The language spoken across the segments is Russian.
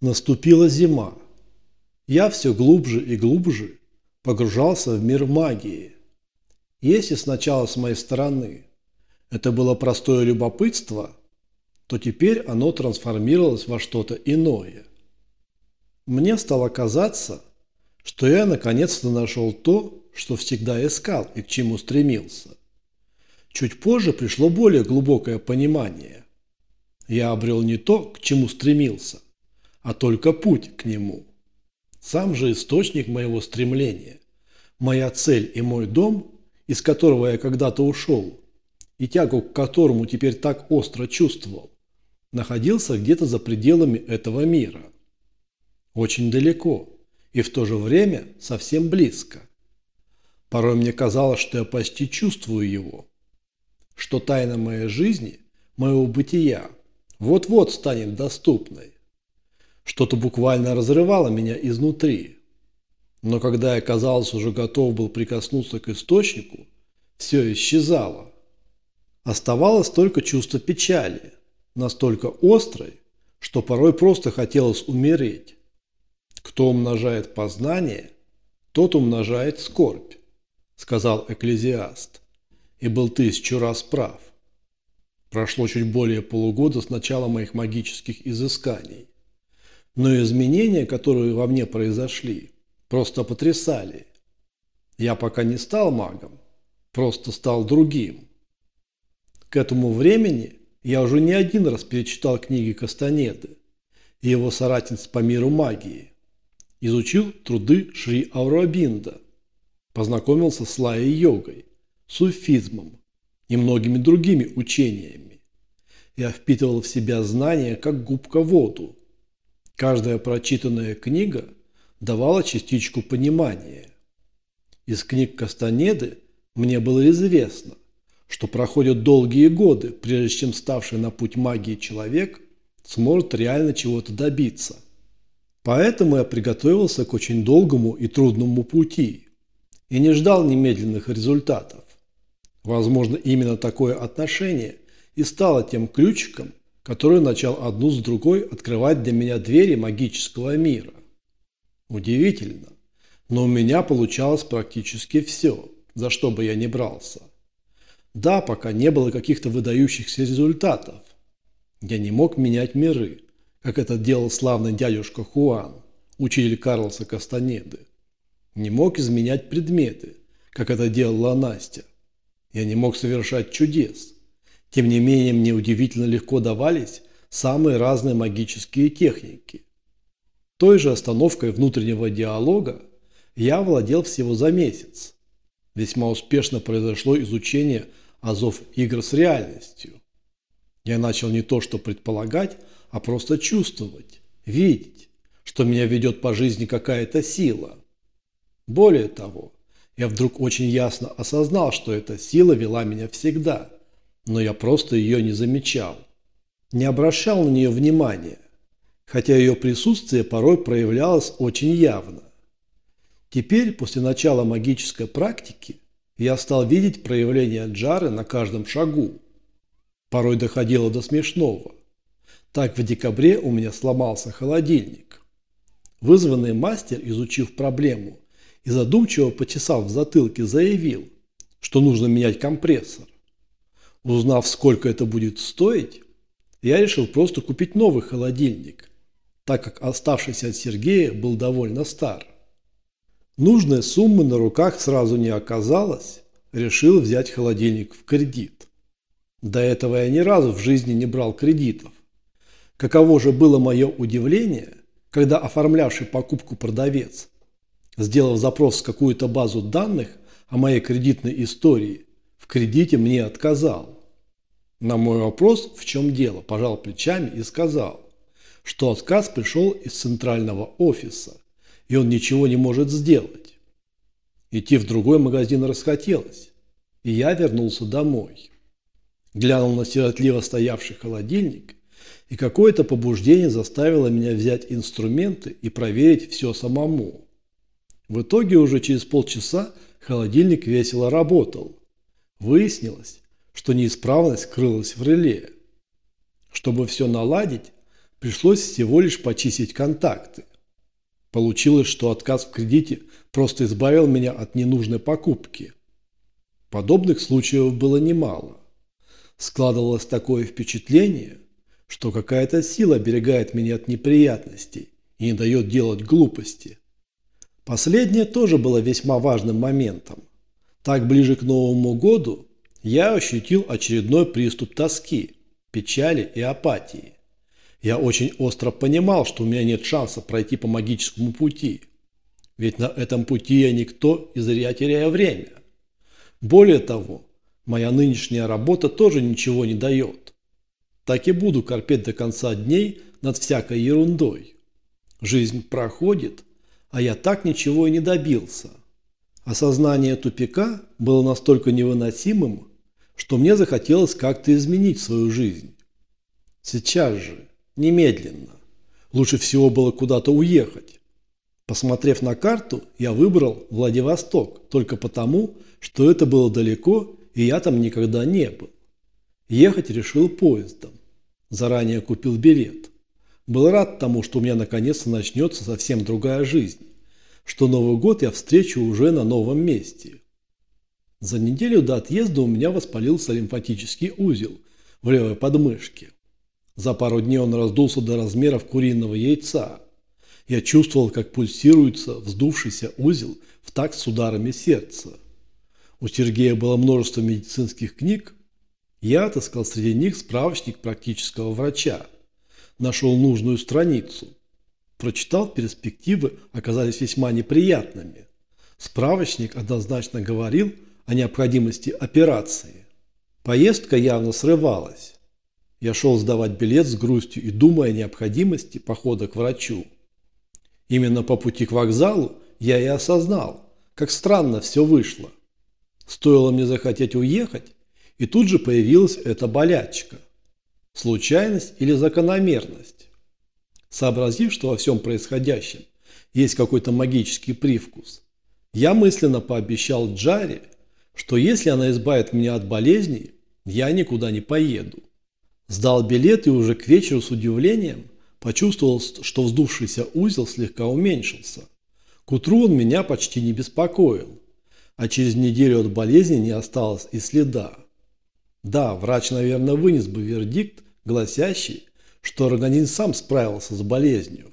Наступила зима. Я все глубже и глубже погружался в мир магии. Если сначала с моей стороны это было простое любопытство, то теперь оно трансформировалось во что-то иное. Мне стало казаться, что я наконец-то нашел то, что всегда искал и к чему стремился. Чуть позже пришло более глубокое понимание. Я обрел не то, к чему стремился, а только путь к нему. Сам же источник моего стремления, моя цель и мой дом, из которого я когда-то ушел, и тягу к которому теперь так остро чувствовал, находился где-то за пределами этого мира. Очень далеко и в то же время совсем близко. Порой мне казалось, что я почти чувствую его, что тайна моей жизни, моего бытия, вот-вот станет доступной. Что-то буквально разрывало меня изнутри. Но когда я, казалось, уже готов был прикоснуться к источнику, все исчезало. Оставалось только чувство печали, настолько острой, что порой просто хотелось умереть. Кто умножает познание, тот умножает скорбь, сказал экклезиаст, и был тысячу раз прав. Прошло чуть более полугода с начала моих магических изысканий. Но изменения, которые во мне произошли, просто потрясали. Я пока не стал магом, просто стал другим. К этому времени я уже не один раз перечитал книги Кастанеды и его соратниц по миру магии, изучил труды Шри Ауробинда, познакомился с лай-йогой, суфизмом и многими другими учениями. Я впитывал в себя знания, как губка воду, Каждая прочитанная книга давала частичку понимания. Из книг Кастанеды мне было известно, что проходят долгие годы, прежде чем ставший на путь магии человек сможет реально чего-то добиться. Поэтому я приготовился к очень долгому и трудному пути и не ждал немедленных результатов. Возможно, именно такое отношение и стало тем ключиком, который начал одну с другой открывать для меня двери магического мира. Удивительно, но у меня получалось практически все, за что бы я ни брался. Да, пока не было каких-то выдающихся результатов. Я не мог менять миры, как это делал славный дядюшка Хуан, учитель Карлоса Кастанеды. Не мог изменять предметы, как это делала Настя. Я не мог совершать чудес, тем не менее, мне удивительно легко давались самые разные магические техники. Той же остановкой внутреннего диалога я владел всего за месяц. Весьма успешно произошло изучение азов игр с реальностью. Я начал не то что предполагать, а просто чувствовать, видеть, что меня ведет по жизни какая-то сила. Более того, я вдруг очень ясно осознал, что эта сила вела меня всегда – но я просто ее не замечал. Не обращал на нее внимания, хотя ее присутствие порой проявлялось очень явно. Теперь, после начала магической практики, я стал видеть проявление джары на каждом шагу. Порой доходило до смешного. Так в декабре у меня сломался холодильник. Вызванный мастер, изучив проблему и задумчиво почесав в затылке, заявил, что нужно менять компрессор. Узнав, сколько это будет стоить, я решил просто купить новый холодильник, так как оставшийся от Сергея был довольно стар. Нужной суммы на руках сразу не оказалось, решил взять холодильник в кредит. До этого я ни разу в жизни не брал кредитов. Каково же было мое удивление, когда оформлявший покупку продавец, сделав запрос в какую-то базу данных о моей кредитной истории, кредите мне отказал. На мой вопрос, в чем дело, пожал плечами и сказал, что отказ пришел из центрального офиса, и он ничего не может сделать. Идти в другой магазин расхотелось, и я вернулся домой. Глянул на сиротливо стоявший холодильник, и какое-то побуждение заставило меня взять инструменты и проверить все самому. В итоге уже через полчаса холодильник весело работал, Выяснилось, что неисправность крылась в реле. Чтобы все наладить, Пришлось всего лишь почистить контакты. Получилось, что отказ в кредите просто избавил меня от ненужной покупки. Подобных случаев было немало. Складывалось такое впечатление, что какая-то сила оберегает меня от неприятностей и не дает делать глупости. Последнее тоже было весьма важным моментом. Так ближе к Новому году я ощутил очередной приступ тоски, печали и апатии. Я очень остро понимал, что у меня нет шанса пройти по магическому пути. Ведь на этом пути я никто и зря теряю время. Более того, моя нынешняя работа тоже ничего не дает. Так и буду корпеть до конца дней над всякой ерундой. Жизнь проходит, а я так ничего и не добился. Осознание тупика было настолько невыносимым, что мне захотелось как-то изменить свою жизнь. Сейчас же, немедленно. Лучше всего было куда-то уехать. Посмотрев на карту, я выбрал Владивосток только потому, что это было далеко и я там никогда не был. Ехать решил поездом. Заранее купил билет. Был рад тому, что у меня наконец-то начнется совсем другая жизнь что Новый год я встречу уже на новом месте. За неделю до отъезда у меня воспалился лимфатический узел в левой подмышке. За пару дней он раздулся до размеров куриного яйца. Я чувствовал, как пульсируется вздувшийся узел в такт с ударами сердца. У Сергея было множество медицинских книг. Я отыскал среди них справочник практического врача. Нашел нужную страницу. Прочитал, перспективы оказались весьма неприятными. Справочник однозначно говорил о необходимости операции. Поездка явно срывалась. Я шел сдавать билет с грустью и думая о необходимости похода к врачу. Именно по пути к вокзалу я и осознал, как странно все вышло. Стоило мне захотеть уехать, и тут же появилась эта болячка. Случайность или закономерность? Сообразив, что во всем происходящем есть какой-то магический привкус, я мысленно пообещал Джаре, что если она избавит меня от болезней, я никуда не поеду. Сдал билет и уже к вечеру с удивлением почувствовал, что вздувшийся узел слегка уменьшился. К утру он меня почти не беспокоил, а через неделю от болезни не осталось и следа. Да, врач, наверное, вынес бы вердикт, гласящий, что организм сам справился с болезнью.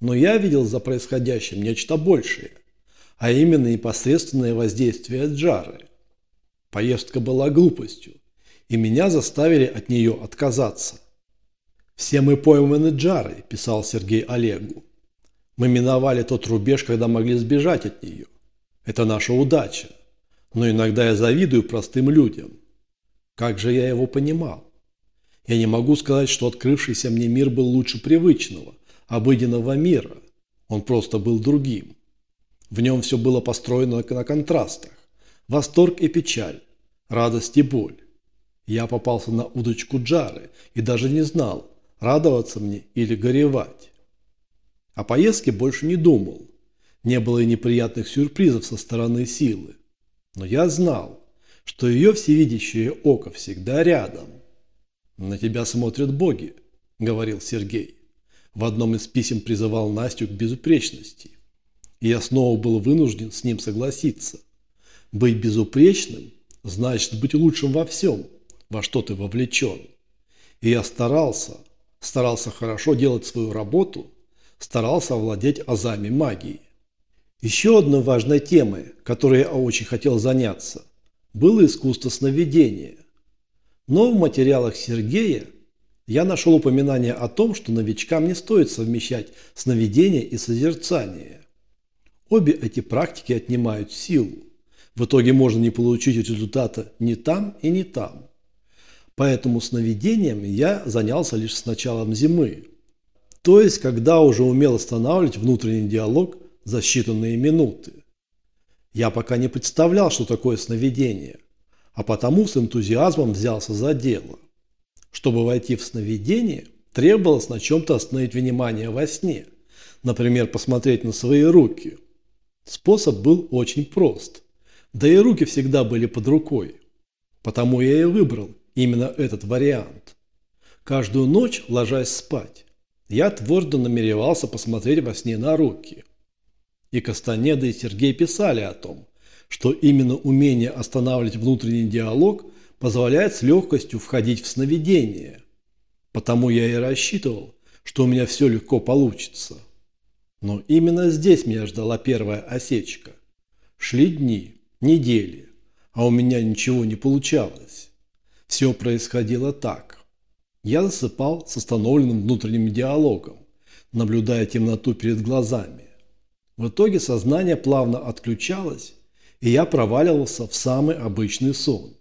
Но я видел за происходящим нечто большее, а именно непосредственное воздействие Джары. Поездка была глупостью, и меня заставили от нее отказаться. «Все мы пойманы Джарой», – писал Сергей Олегу. «Мы миновали тот рубеж, когда могли сбежать от нее. Это наша удача. Но иногда я завидую простым людям. Как же я его понимал? Я не могу сказать, что открывшийся мне мир был лучше привычного, обыденного мира. Он просто был другим. В нем все было построено на контрастах. Восторг и печаль, радость и боль. Я попался на удочку Джары и даже не знал, радоваться мне или горевать. О поездке больше не думал. Не было и неприятных сюрпризов со стороны силы. Но я знал, что ее всевидящее око всегда рядом. «На тебя смотрят боги», – говорил Сергей. В одном из писем призывал Настю к безупречности. И я снова был вынужден с ним согласиться. Быть безупречным – значит быть лучшим во всем, во что ты вовлечен. И я старался, старался хорошо делать свою работу, старался овладеть азами магии. Еще одной важной темой, которой я очень хотел заняться, было искусство сновидения – но в материалах Сергея я нашел упоминание о том, что новичкам не стоит совмещать сновидение и созерцание. Обе эти практики отнимают силу. В итоге можно не получить результата ни там и ни там. Поэтому сновидением я занялся лишь с началом зимы. То есть, когда уже умел останавливать внутренний диалог за считанные минуты. Я пока не представлял, что такое сновидение – а потому с энтузиазмом взялся за дело. Чтобы войти в сновидение, требовалось на чем-то остановить внимание во сне, например, посмотреть на свои руки. Способ был очень прост, да и руки всегда были под рукой. Потому я и выбрал именно этот вариант. Каждую ночь, ложась спать, Я твердо намеревался посмотреть во сне на руки. И Кастанеда и Сергей писали о том, что именно умение останавливать внутренний диалог позволяет с легкостью входить в сновидение. Потому я и рассчитывал, что у меня все легко получится. Но именно здесь меня ждала первая осечка. Шли дни, недели, а у меня ничего не получалось. Все происходило так. Я засыпал с остановленным внутренним диалогом, наблюдая темноту перед глазами. В итоге сознание плавно отключалось, и я проваливался в самый обычный сон.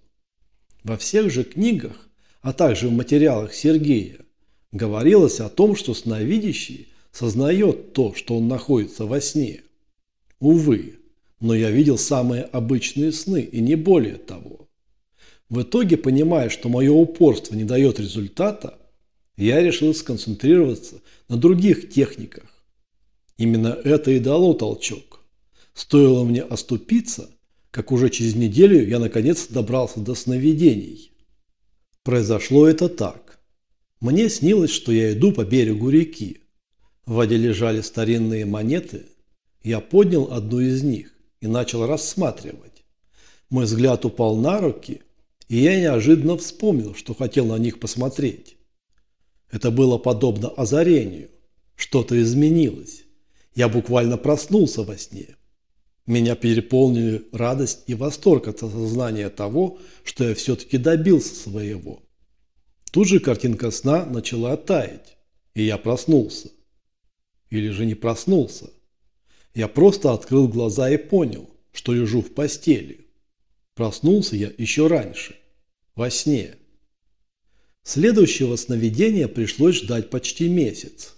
Во всех же книгах, а также в материалах Сергея, говорилось о том, что сновидящий сознает то, что он находится во сне. Увы, но я видел самые обычные сны и не более того. В итоге, понимая, что мое упорство не дает результата, я решил сконцентрироваться на других техниках. Именно это и дало толчок. Стоило мне оступиться, как уже через неделю я наконец добрался до сновидений. Произошло это так. Мне снилось, что я иду по берегу реки. В воде лежали старинные монеты. Я поднял одну из них и начал рассматривать. Мой взгляд упал на руки, и я неожиданно вспомнил, что хотел на них посмотреть. Это было подобно озарению. Что-то изменилось. Я буквально проснулся во сне. Меня переполнили радость и восторг от осознания того, что я все-таки добился своего. Тут же картинка сна начала таять, и я проснулся. Или же не проснулся. Я просто открыл глаза и понял, что лежу в постели. Проснулся я еще раньше, во сне. Следующего сновидения пришлось ждать почти месяц.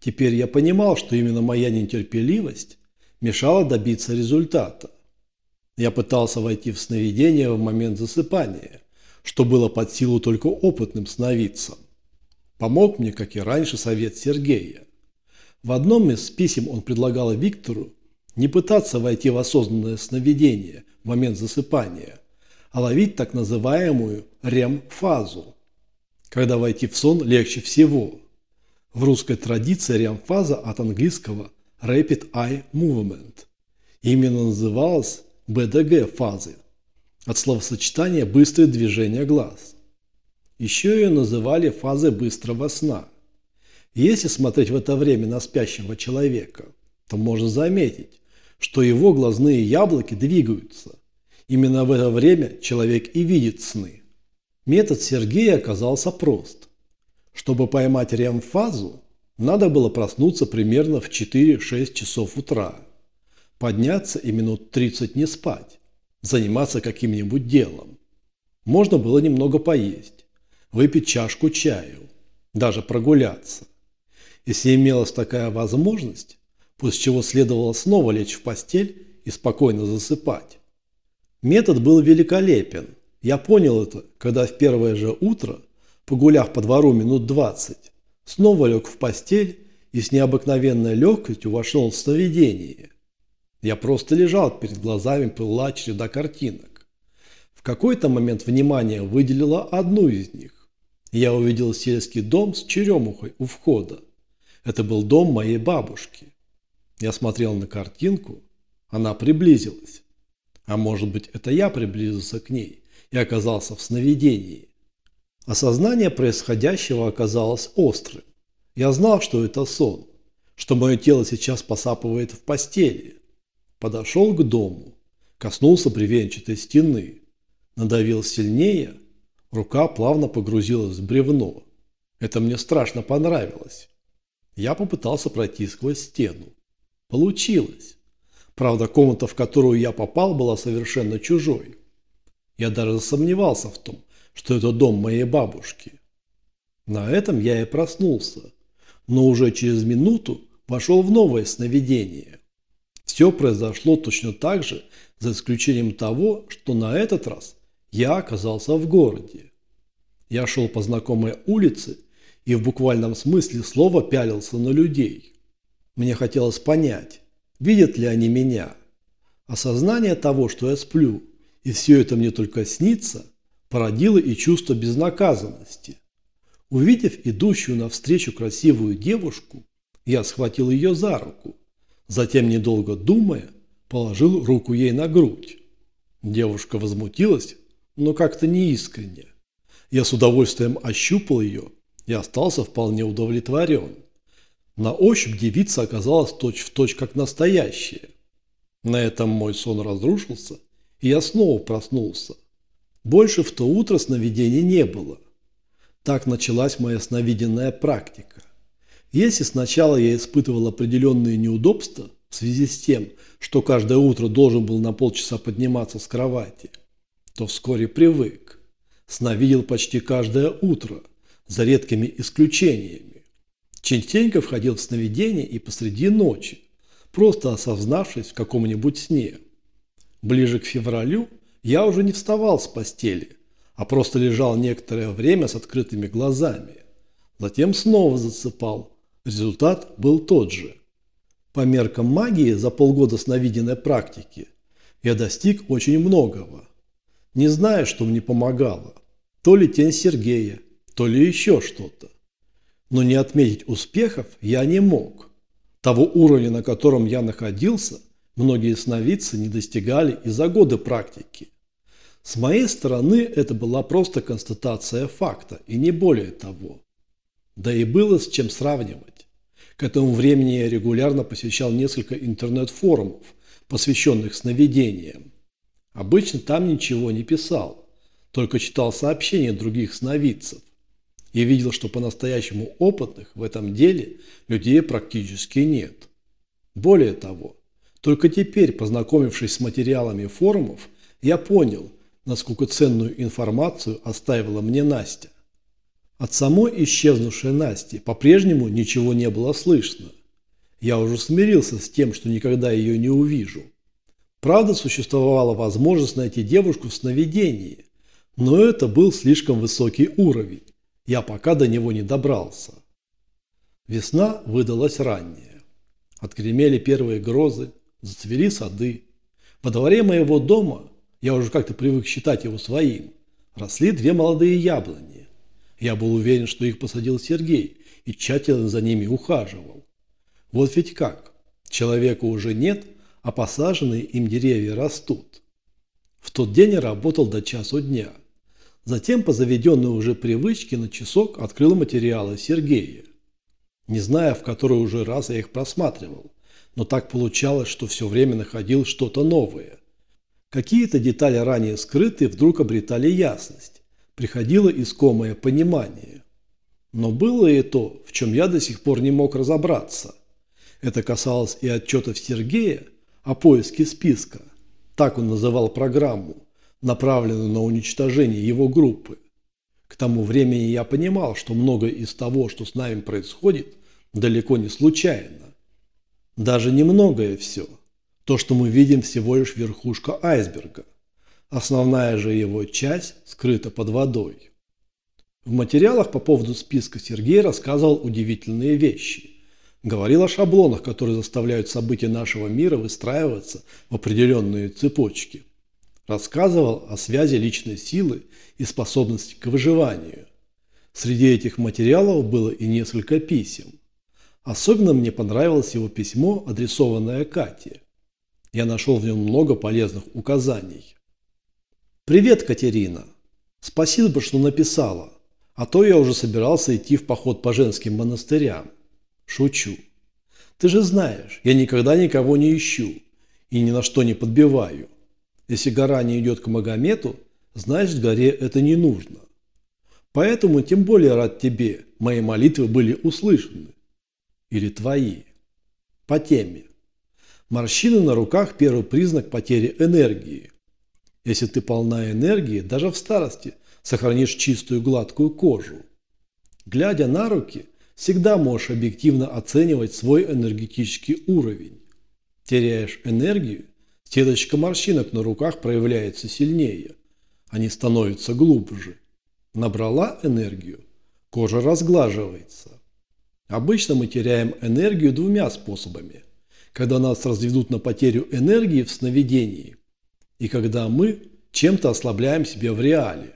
Теперь я понимал, что именно моя нетерпеливость мешала добиться результата. Я пытался войти в сновидение в момент засыпания, что было под силу только опытным сновидцам. Помог мне, как и раньше, совет Сергея. В одном из писем он предлагал Виктору не пытаться войти в осознанное сновидение в момент засыпания, а ловить так называемую рем-фазу, когда войти в сон легче всего. В русской традиции рем-фаза от английского Rapid Eye Movement именно называлась БДГ-фазой от словосочетания «быстрое движение глаз». Еще ее называли фазой быстрого сна. Если смотреть в это время на спящего человека, то можно заметить, что его глазные яблоки двигаются. Именно в это время человек и видит сны. Метод Сергея оказался прост. Чтобы поймать рем-фазу, надо было проснуться примерно в 4-6 часов утра, подняться и минут 30 не спать, заниматься каким-нибудь делом. Можно было немного поесть, выпить чашку чаю, даже прогуляться. Если имелась такая возможность, после чего следовало снова лечь в постель и спокойно засыпать. Метод был великолепен. Я понял это, когда в первое же утро, погуляв по двору минут 20, снова лег в постель и с необыкновенной легкостью вошел в сновидение. Я просто лежал, перед глазами плыла череда картинок. В какой-то момент внимание выделило одну из них. Я увидел сельский дом с черемухой у входа. Это был дом моей бабушки. Я смотрел на картинку, она приблизилась. А может быть, это я приблизился к ней и оказался в сновидении. Осознание происходящего оказалось острым. Я знал, что это сон, что мое тело сейчас посапывает в постели. Подошел к дому, коснулся бревенчатой стены, надавил сильнее, рука плавно погрузилась в бревно. Это мне страшно понравилось. Я попытался пройти сквозь стену. Получилось. Правда, комната, в которую я попал, была совершенно чужой. Я даже сомневался в том, что это дом моей бабушки. На этом я и проснулся, но уже через минуту вошел в новое сновидение. Все произошло точно так же, за исключением того, что на этот раз я оказался в городе. Я шел по знакомой улице и в буквальном смысле слова пялился на людей. Мне хотелось понять, видят ли они меня. Осознание того, что я сплю, и все это мне только снится, породило и чувство безнаказанности. Увидев идущую навстречу красивую девушку, я схватил ее за руку. Затем, недолго думая, положил руку ей на грудь. Девушка возмутилась, но как-то неискренне. Я с удовольствием ощупал ее и остался вполне удовлетворен. На ощупь девица оказалась точь-в-точь точь как настоящая. На этом мой сон разрушился, и я снова проснулся. Больше в то утро сновидений не было. Так началась моя сновиденная практика. Если сначала я испытывал определенные неудобства в связи с тем, что каждое утро должен был на полчаса подниматься с кровати, то вскоре привык. Сновидел почти каждое утро, за редкими исключениями. Частенько входил в сновидение и посреди ночи, просто осознавшись в каком-нибудь сне. Ближе к февралю я уже не вставал с постели – а просто лежал некоторое время с открытыми глазами. Затем снова засыпал. Результат был тот же. По меркам магии за полгода сновиденной практики я достиг очень многого. Не знаю, что мне помогало. То ли тень Сергея, то ли еще что-то. Но не отметить успехов я не мог. Того уровня, на котором я находился, многие сновидцы не достигали и за годы практики. С моей стороны это была просто констатация факта, и не более того. Да и было с чем сравнивать. К этому времени я регулярно посещал несколько интернет-форумов, посвященных сновидениям. Обычно там ничего не писал, только читал сообщения других сновидцев и видел, что по-настоящему опытных в этом деле людей практически нет. Более того, только теперь, познакомившись с материалами форумов, я понял – насколько ценную информацию оставила мне Настя. От самой исчезнувшей Насти по-прежнему ничего не было слышно. Я уже смирился с тем, что никогда ее не увижу. Правда, существовала возможность найти девушку в сновидении, но это был слишком высокий уровень. Я пока до него не добрался. Весна выдалась ранняя. Отгремели первые грозы, зацвели сады. Во дворе моего дома я уже как-то привык считать его своим, росли две молодые яблони. Я был уверен, что их посадил Сергей и тщательно за ними ухаживал. Вот ведь как, человека уже нет, а посаженные им деревья растут. В тот день я работал до часу дня. Затем по заведенной уже привычке на часок открыл материалы Сергея. Не зная, в который уже раз я их просматривал, но так получалось, что все время находил что-то новое. Какие-то детали ранее скрытые вдруг обретали ясность. Приходило искомое понимание. Но было и то, в чем я до сих пор не мог разобраться. Это касалось и отчетов Сергея о поиске списка. Так он называл программу, направленную на уничтожение его группы. К тому времени я понимал, что многое из того, что с нами происходит, далеко не случайно. Даже немногое все – то, что мы видим, всего лишь верхушка айсберга. Основная же его часть скрыта под водой. В материалах по поводу списка Сергей рассказывал удивительные вещи. Говорил о шаблонах, которые заставляют события нашего мира выстраиваться в определенные цепочки. Рассказывал о связи личной силы и способности к выживанию. Среди этих материалов было и несколько писем. Особенно мне понравилось его письмо, адресованное Кате. Я нашел в нем много полезных указаний. «Привет, Катерина. Спасибо, что написала. А то я уже собирался идти в поход по женским монастырям. Шучу. Ты же знаешь, я никогда никого не ищу и ни на что не подбиваю. Если гора не идет к Магомету, значит горе это не нужно. Поэтому тем более рад тебе, мои молитвы были услышаны. Или твои. По теме. Морщины на руках – первый признак потери энергии. Если ты полна энергии, даже в старости сохранишь чистую гладкую кожу. Глядя на руки, всегда можешь объективно оценивать свой энергетический уровень. Теряешь энергию, сеточка морщинок на руках проявляется сильнее. Они становятся глубже. Набрала энергию, кожа разглаживается. Обычно мы теряем энергию двумя способами – когда нас разведут на потерю энергии в сновидении, и когда мы чем-то ослабляем себя в реале.